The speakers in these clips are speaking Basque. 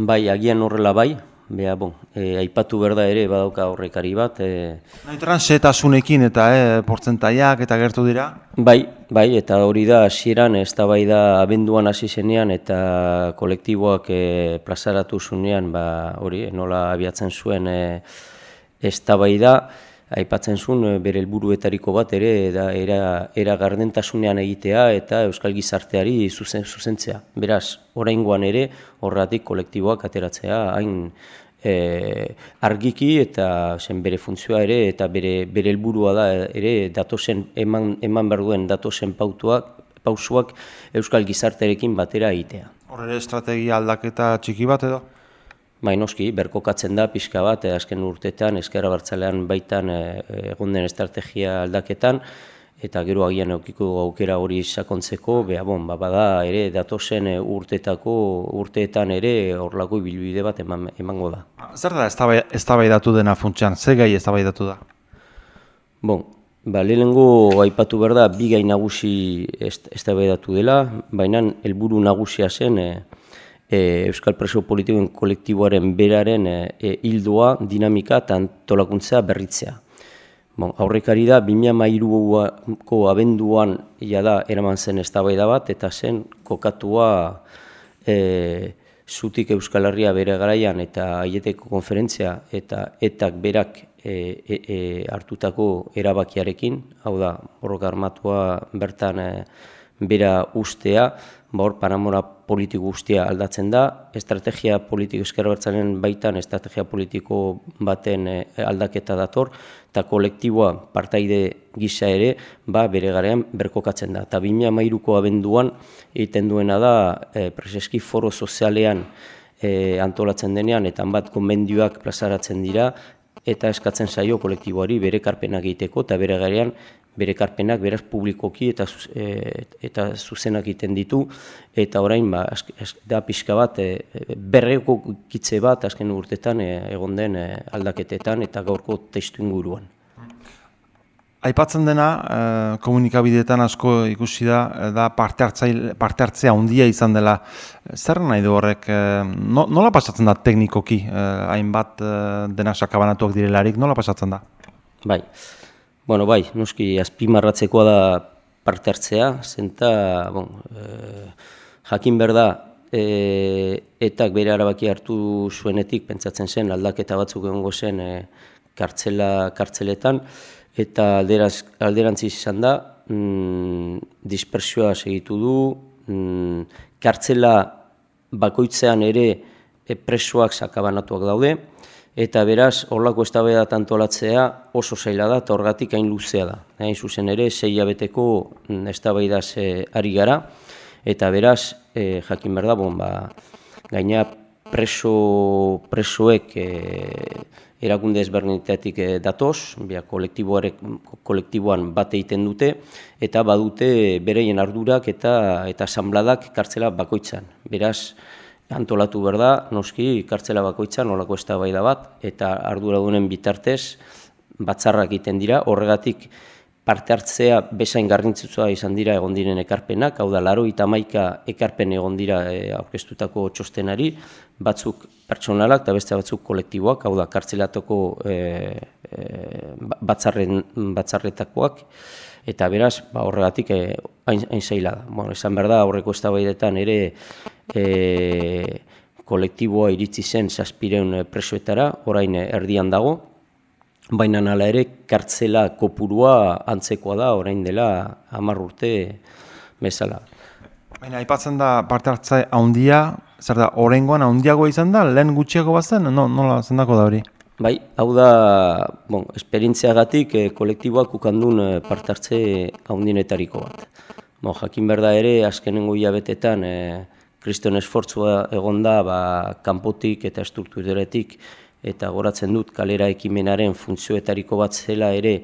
Bai, agian horrela bai, Bea, bon, e, aipatu berda ere badauka horrekari bat. E... Naitran, setasunekin eta e, portzentaiak eta gertu dira? Bai, bai, eta hori da hasieran ez da bai da abenduan hasi zenean eta kolektiboak e, plazaratu zunean, ba, hori, nola abiatzen zuen e, ez da bai da, aipatzen zuen e, bere helburuetariko bat ere da era, era gardentasunean egitea eta euskal gizarteari zuzen, zuzentzea. Beraz, oraingoan ere horratik kolektiboak ateratzea hain e, argiki eta zen bere funtzioa ere eta bere bere helburua da ere datosen eman eman berduen datosen pautuak pausuak euskal gizartearekin batera egitea. Hor ere estrategia aldaketa txiki bat edo? Bai, noski, berkokatzen da pixka bat, eh, azken urtetan, eskerra bartzalean baitan eh, egon den estrategia aldaketan, eta gero agian eukiko aukera hori sakontzeko, beha bon, ba, bada ere datosen eh, urteetako urteetan ere horlako bilbide bat eman, emango da. Zer da ez datu dena funtsean, ze gai ez datu da? Bon, ba, lehenengo aipatu behar da, bi gai nagusi ez datu dela, baina helburu nagusia zen e, Euskal Preso Politikoen kolektiboaren beraren e, hildoa, dinamika eta antolakuntzea berritzea. Bon, aurrekari da, 2008ko abenduan ja da eraman zen eztabaida bat, eta zen kokatua e, zutik Euskal Herria bere garaian eta aieteko konferentzia eta etak berak e, e, e, hartutako erabakiarekin, hau da, horrok armatua bertan e, bera ustea, hor paramora politiko guztia aldatzen da, estrategia politiko eskerra baitan, estrategia politiko baten eh, aldaketa dator, eta kolektiboa partaide gisa ere, ba, bere garean berkokatzen da. Eta 2008ko abenduan egiten duena da, e, preseski foro sozialean e, antolatzen denean, eta bat konbendioak plazaratzen dira, eta eskatzen zaio kolektiboari bere karpenak egiteko, eta bere garean bere karpenak beraz publikoki eta e, eta zuzenak egiten ditu eta orain ba da pixka bat e, berreko kitze bat azken urtetan e, egon den e, aldaketetan eta gaurko testu inguruan. Aipatzen dena, e, komunikabideetan asko ikusi da, da parte, hartzaile, parte hartzea handia izan dela. Zer nahi du horrek, e, nola pasatzen da teknikoki, e, hainbat e, dena sakabanatuak direlarik, nola pasatzen da? Bai, Bueno, bai, nuski azpimarratzekoa da parte hartzea, zenta, bon, e, jakin berda, e, etak bere arabaki hartu zuenetik, pentsatzen zen, aldaketa batzuk egongo zen e, kartzela, kartzeletan, eta alderaz, alderantziz izan da, mm, dispersioa segitu du, mm, kartzela bakoitzean ere e, presoak sakabanatuak daude, eta beraz, horlako eztabaida antolatzea oso zaila da eta horgatik hain luzea da. Hain zuzen ere, sei abeteko mm, eztabaida ari gara, eta beraz, e, jakin behar da, bon, ba, gaina preso, presoek e, erakunde ezberdinetatik e, datoz, bia, kolektiboan bat egiten dute, eta badute bereien ardurak eta eta asanbladak kartzela bakoitzan. Beraz, antolatu behar da, noski, kartzela bakoitza nolako ez bat, eta arduradunen bitartez batzarrak egiten dira, horregatik parte hartzea bezain garrantzitsua izan dira egon diren ekarpenak, hau da, laro eta maika ekarpen egon dira e, aurkeztutako txostenari, batzuk pertsonalak eta beste batzuk kolektiboak, hau da, kartzelatoko e, e, batzarren, batzarretakoak, eta beraz, ba, horregatik e, hain, hain zaila da. Bueno, esan behar da, horreko ez ere e, kolektiboa iritzi zen zazpireun presoetara, orain erdian dago, baina nala ere kartzela kopurua antzekoa da, orain dela hamar urte bezala. Baina, aipatzen da parte hartza handia, zer da, orengoan handiago izan da, lehen gutxiago bazen, no, nola zendako da hori? Bai, hau da, bon, esperientziagatik e, kolektiboak ukandun e, parte hartze handienetariko bat. Bon, jakin berda ere, azkenengo hilabetetan, e, kriston esfortzua egon da ba, kanpotik eta strukturetik eta goratzen dut kalera ekimenaren funtzioetariko bat zela ere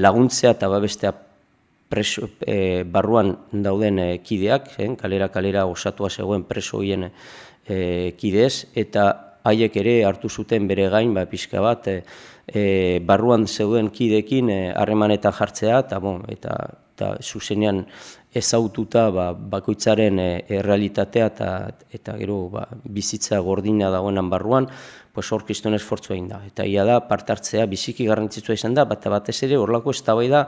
laguntzea eta babestea preso, e, barruan dauden e, kideak, eh? kalera kalera osatua zegoen preso hien e, kidez, eta haiek ere hartu zuten bere gain ba, pixka bat e, e, barruan zeuden kidekin harremanetan jartzea eta, bon, eta, eta zuzenean ezaututa ba, bakoitzaren e, errealitatea eta, eta gero ba, bizitza gordina dagoenan barruan, pues hor kriston esfortzu egin da. Eta ia da, partartzea biziki garrantzitsua izan da, bat batez ere horlako ez da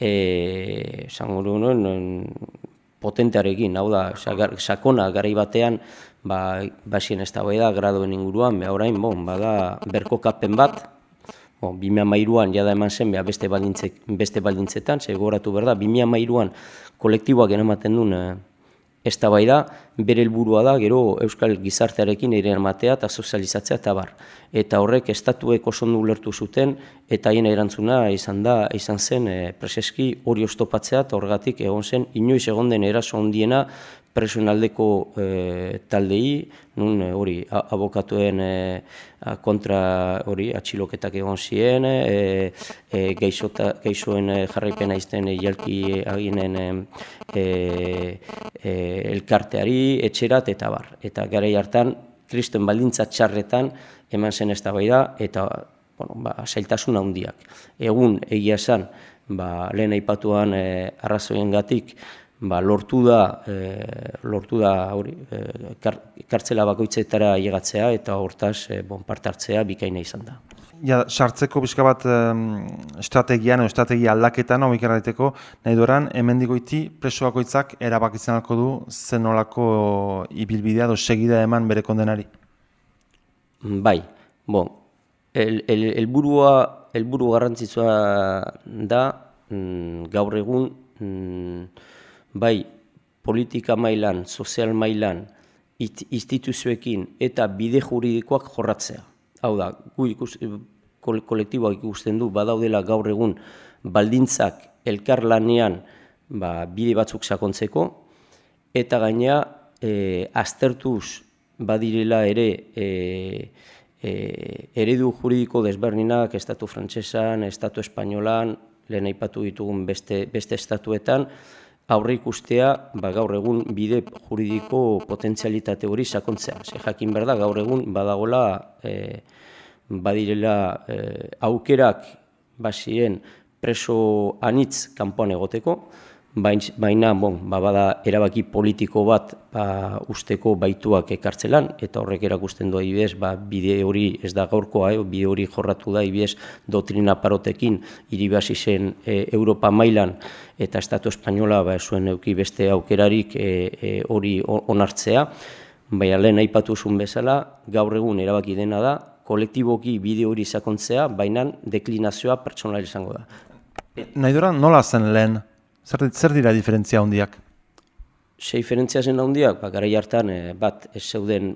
e, nuen, potentearekin, hau da, sakona garai batean, ba, basien ez da gradoen inguruan, beha orain, bon, bada, berko kapen bat, bon, 2013an jada eman zen, beha beste, beste baldintzetan, ze goratu berda, 2013an kolektiboak ematen duen, eh, ez da bai da, bere helburua da, gero Euskal Gizartearekin ere matea eta sozializatzea eta bar. Eta horrek estatuek oso lertu zuten, eta haien erantzuna izan da, izan zen e, preseski hori oztopatzea, eta horregatik egon zen, inoiz egon den eraso ondiena presionaldeko e, taldei, nun e, hori abokatuen e, kontra hori atxiloketak egon ziren, e, e, geixoen jarraipena izten e, jalki aginen e, e, elkarteari, etxerat eta bar. Eta gara hartan, kristen baldintza txarretan eman zen ez da eta bueno, ba, zailtasun handiak. Egun egia esan, ba, lehen aipatuan e, arrazoien gatik, ba, lortu da, e, lortu da hori, e, kartzela bakoitzetara llegatzea eta hortaz e, bon, parte hartzea bikaina izan da. Ja, sartzeko bizka bat estrategian, estrategia aldaketan, hau ikarreteko, nahi dueran, hemen digoiti preso bakoitzak erabakitzen alko du zenolako ibilbidea do segida eman bere kondenari? Bai, bon, el, el, el burua, el buru garrantzitsua da, mm, gaur egun, mm, bai politika mailan, sozial mailan, instituzioekin eta bide juridikoak jorratzea. Hau da, gu ikus, kolektiboak ikusten du, badaudela gaur egun baldintzak elkar lanean ba, bide batzuk sakontzeko, eta gaina e, aztertuz badirela ere e, e, eredu juridiko desberdinak, estatu frantsesan, estatu espainolan, lehen aipatu ditugun beste, beste estatuetan, aurre ikustea ba, gaur egun bide juridiko potentzialitate hori sakontzea. Ze jakin berda gaur egun badagola e, badirela e, aukerak basien preso anitz kanpoan egoteko, baina bon, ba, bada erabaki politiko bat ba, usteko baituak ekartzelan, eta horrek erakusten du ibez, ba, bide hori ez da gaurkoa, eh, bide hori jorratu da ibez dotrina parotekin iribasi zen e, Europa mailan eta Estatu Espainola ba, zuen euki beste aukerarik e, e, hori onartzea, baina lehen aipatu zuen bezala, gaur egun erabaki dena da, kolektiboki bide hori sakontzea, baina deklinazioa pertsonal izango da. Nahi nola zen lehen Zer, zer dira diferentzia handiak? Se diferentzia zen handiak, ba, gara hartan eh, bat ez zeuden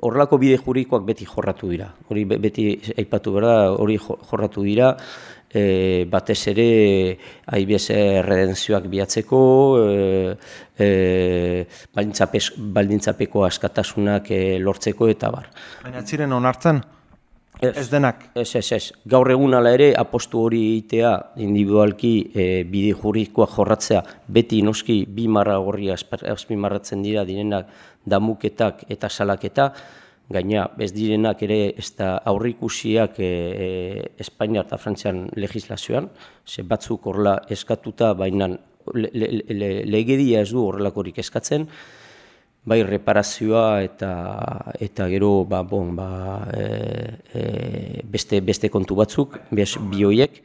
horrelako bide jurikoak beti jorratu dira. Hori beti aipatu berda, hori jorratu dira, e, batez ere AIBS redenzioak bihatzeko, e, e, baldintzapeko askatasunak e, lortzeko eta bar. Baina ziren onartzen? Ez, denak? Ez, ez, ez. Gaur egun ala ere, apostu hori egitea individualki e, bide jurikoak jorratzea, beti noski bi marra horri azpimarratzen dira direnak damuketak eta salaketa, gaina ez direnak ere ez da aurrikusiak e, e, Espainia eta Frantzian legislazioan, ze batzuk horrela eskatuta, baina legedia ez du horrelakorik eskatzen, bai reparazioa eta eta gero ba, bon, ba, e, e, beste, beste kontu batzuk, bi hoiek,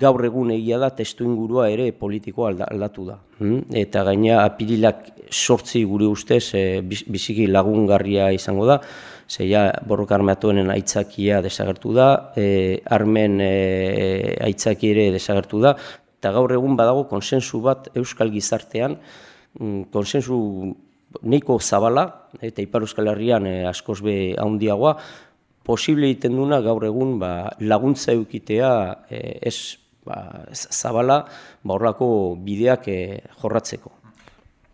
gaur egun egia da testu ingurua ere politikoa aldatu da. Hmm? Eta gaina apirilak sortzi gure ustez e, biziki lagungarria izango da, zeia borrok armatuenen aitzakia desagertu da, e, armen e, aitzaki ere desagertu da, eta gaur egun badago konsensu bat euskal gizartean, mm, konsensu neiko zabala, eta Ipar Euskal Herrian e, askoz be handiagoa, posible egiten duna gaur egun ba, laguntza eukitea e, ez ba, zabala ba, horrako bideak e, jorratzeko.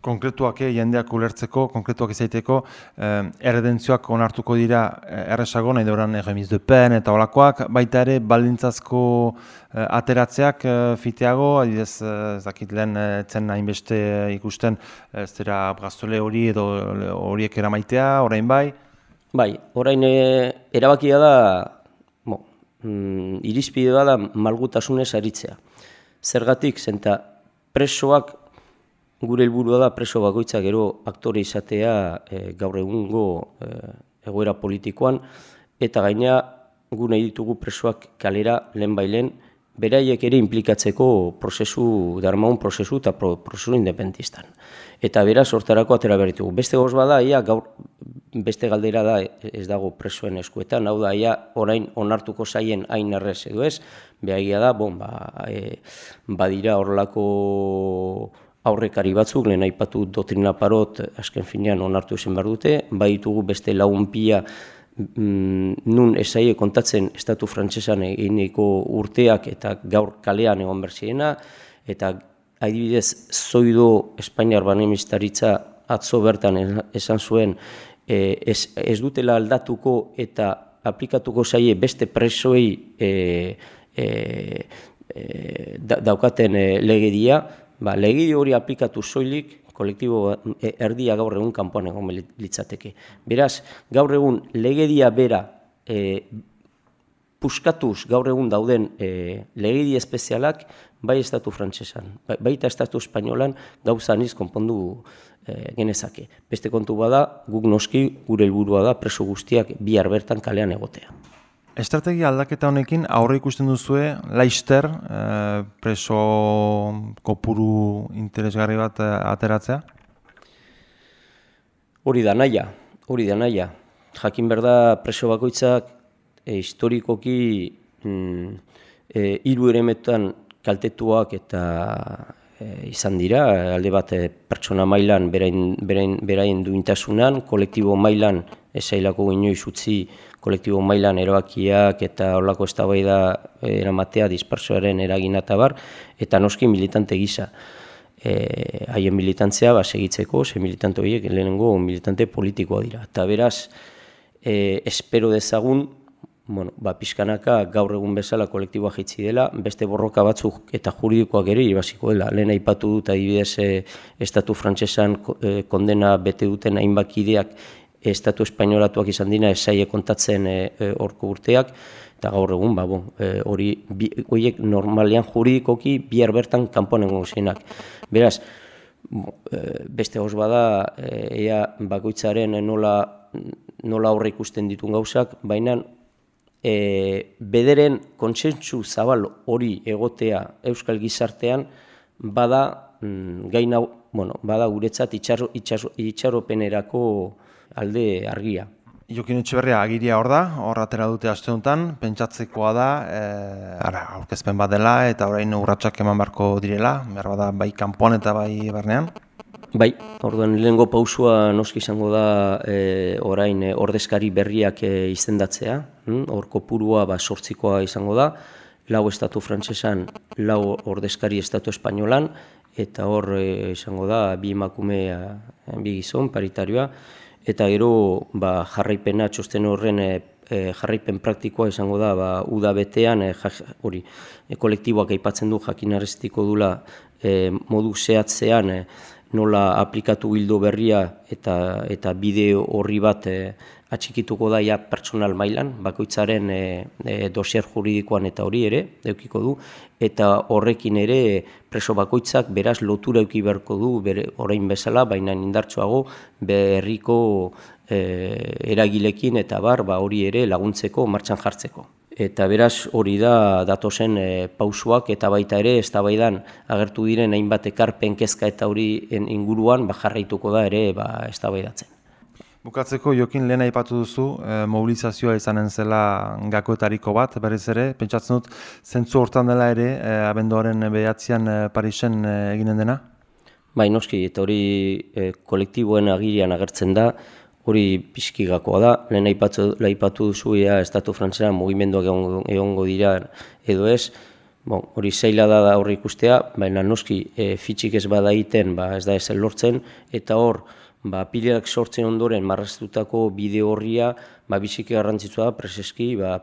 Konkretuak jendeak ulertzeko, konkretuak izaiteko, eh, erredentzioak onartuko dira erresago, nahi dauran erremiz de pen eta olakoak, baita ere baldintzazko eh, ateratzeak eh, fiteago, adidez, eh, zakit lehen etzen hainbeste ikusten, ez dira brazole hori edo horiek eramaitea, orain bai? Bai, orain erabakia da, bo, mm, irizpidea da malgutasunez aritzea. Zergatik, zenta presoak gure helburua da preso bakoitza gero aktore izatea e, gaur egungo e, egoera politikoan, eta gaina gu nahi ditugu presoak kalera lehen bailen, beraiek ere implikatzeko prozesu, darmaun prozesu eta prozesu independentistan. Eta beraz, hortarako atera berritugu. Beste goz bada, ia, gaur, beste galdera da ez dago presoen eskuetan, hau da, ia, orain onartuko zaien hain errez edo ez, behagia da, bon, ba, e, badira horrelako aurrekari batzuk, lehen aipatu dotrina parot, asken finean onartu esen behar dute, baditugu beste lagunpia Mm, nun esaie kontatzen estatu frantsesan egineko urteak eta gaur kalean egon berziena, eta adibidez zoido Espainiar banemistaritza atzo bertan esan zuen e, ez, ez dutela aldatuko eta aplikatuko zaie beste presoei e, e, e, daukaten e, legedia, ba, legedi hori aplikatu zoilik kolektibo e, erdia gaur egun kanpoan egon litzateke. Beraz, gaur egun legedia bera e, puskatuz gaur egun dauden e, legedi espezialak bai estatu frantsesan, bai, baita estatu espainolan gauza aniz konpondu e, genezake. Beste kontu bada, guk noski gure helburua da preso guztiak bihar bertan kalean egotea. Estrategia aldaketa honekin aurre ikusten duzue Leister eh, preso kopuru interesgarri bat eh, ateratzea? Hori da naia, hori da naia. Jakin berda preso bakoitzak e, historikoki mm, e, iru eremetan kaltetuak eta izan dira, alde bat pertsona mailan berain, berain, berain duintasunan, kolektibo mailan esailako inoiz utzi kolektibo mailan erabakiak eta horlako eztabaida eh, eramatea dispersoaren eragina eta bar, eta noski militante gisa. E, haien militantzea ba, segitzeko, ze militante horiek lehenengo militante politikoa dira. Eta beraz, e, espero dezagun, bueno, ba, pixkanaka gaur egun bezala kolektiboa jitzi dela, beste borroka batzuk eta juridikoak ere irabaziko dela. Lehen aipatu dut adibidez e, Estatu Frantsesan kondena bete duten hainbat ideak estatu espainolatuak izan dina esaie kontatzen e, e, urteak, eta gaur egun, ba, bon, e, hori, horiek normalean juridikoki bihar bertan kanpoan egon Beraz, beste hoz bada, ea bakoitzaren nola, nola horre ikusten ditun gauzak, baina e, bederen kontsentsu zabal hori egotea euskal gizartean, bada, mm, gaina, bueno, bada guretzat itxaro, itxaro, itxaropenerako alde argia. Jokin Etxeberria agiria hor da, hor atera dute aste honetan, pentsatzekoa da, e, ara, aurkezpen bat dela eta orain urratsak eman barko direla, behar bada bai kanpoan eta bai barnean. Bai, orduan lehengo pausua noski izango da e, orain e, ordezkari berriak e, izendatzea, hm? hor kopurua ba, sortzikoa izango da, lau estatu frantsesan, lau ordezkari estatu espainolan, eta hor e, izango da bi emakume bi gizon, paritarioa, eta gero ba, jarraipena txosten horren e, jarraipen praktikoa izango da ba, uda betean e, hori e, kolektiboak aipatzen du jakinarreztiko dula e, modu zehatzean e, nola aplikatu bildo berria eta eta bideo horri bat e, atxikituko da ja pertsonal mailan, bakoitzaren e, e, dosier juridikoan eta hori ere, eukiko du, eta horrekin ere preso bakoitzak beraz lotura euki beharko du, bere, orain bezala, baina indartsuago berriko e, eragilekin eta bar, ba, hori ere laguntzeko, martxan jartzeko. Eta beraz hori da datozen e, pausuak eta baita ere eztabaidan agertu diren hainbat ekarpen kezka eta hori inguruan ba, jarraituko da ere ba, eztabaidatzen. Bukatzeko jokin lehen aipatu duzu, e, mobilizazioa izanen zela gakoetariko bat, berriz ere, pentsatzen dut, zentzu hortan dela ere, e, abenduaren behatzean e, Parisen e, eginen dena? Bai, noski, eta hori e, kolektiboen agirian agertzen da, hori pixki gakoa da, lehen aipatu, aipatu duzu, ea, Estatu Frantzera mugimenduak egongo dira edo ez, bon, hori zeila da horri ikustea, baina noski, e, fitxik ez bada egiten, ba, ez da ez lortzen, eta hor, ba, pilak sortzen ondoren marraztutako bideo horria ba, biziki garrantzitsua da preseski ba,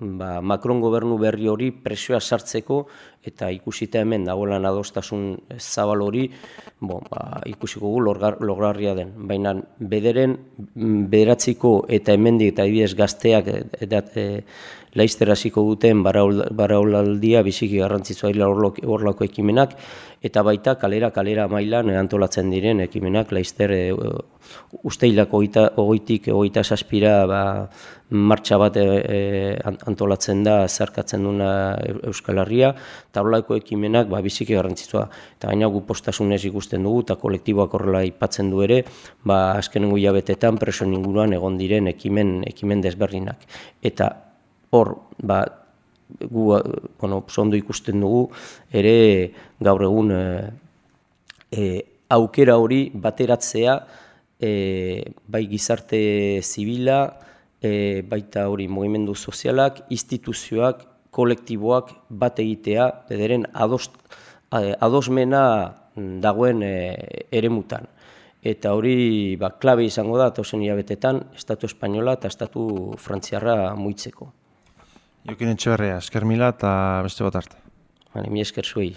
ba, Macron gobernu berri hori presioa sartzeko eta ikusita hemen dagoelan adostasun zabal hori bo, ba, ikusiko gu lograrria den. Baina bederen bederatziko eta hemendik eta ibidez gazteak eta e, laizter hasiko duten baraulaldia biziki garrantzitsua dira horlako ekimenak eta baita kalera kalera mailan antolatzen diren ekimenak laizter e, usteilak ogoitik ogoita saspira ba, martxa bat e, antolatzen da zarkatzen duna Euskal Herria eta horrelako ekimenak ba, biziki garrantzitsua. Eta gaina gu postasunez ikusten dugu eta kolektiboak horrela ipatzen du ere ba, azkenengo jabetetan preso inguruan egon diren ekimen, ekimen desberdinak. Eta hor ba, gu bueno, ondo ikusten dugu ere gaur egun e, e, aukera hori bateratzea e, bai gizarte zibila, e, baita hori mugimendu sozialak, instituzioak, kolektiboak bat egitea, bederen ados, adosmena dagoen e, eremutan. Eta hori ba, klabe izango da, tozen hilabetetan, Estatu Espainola eta Estatu Frantziarra muitzeko. Jokin etxe berrea, esker mila eta beste bat arte. mi esker zuei.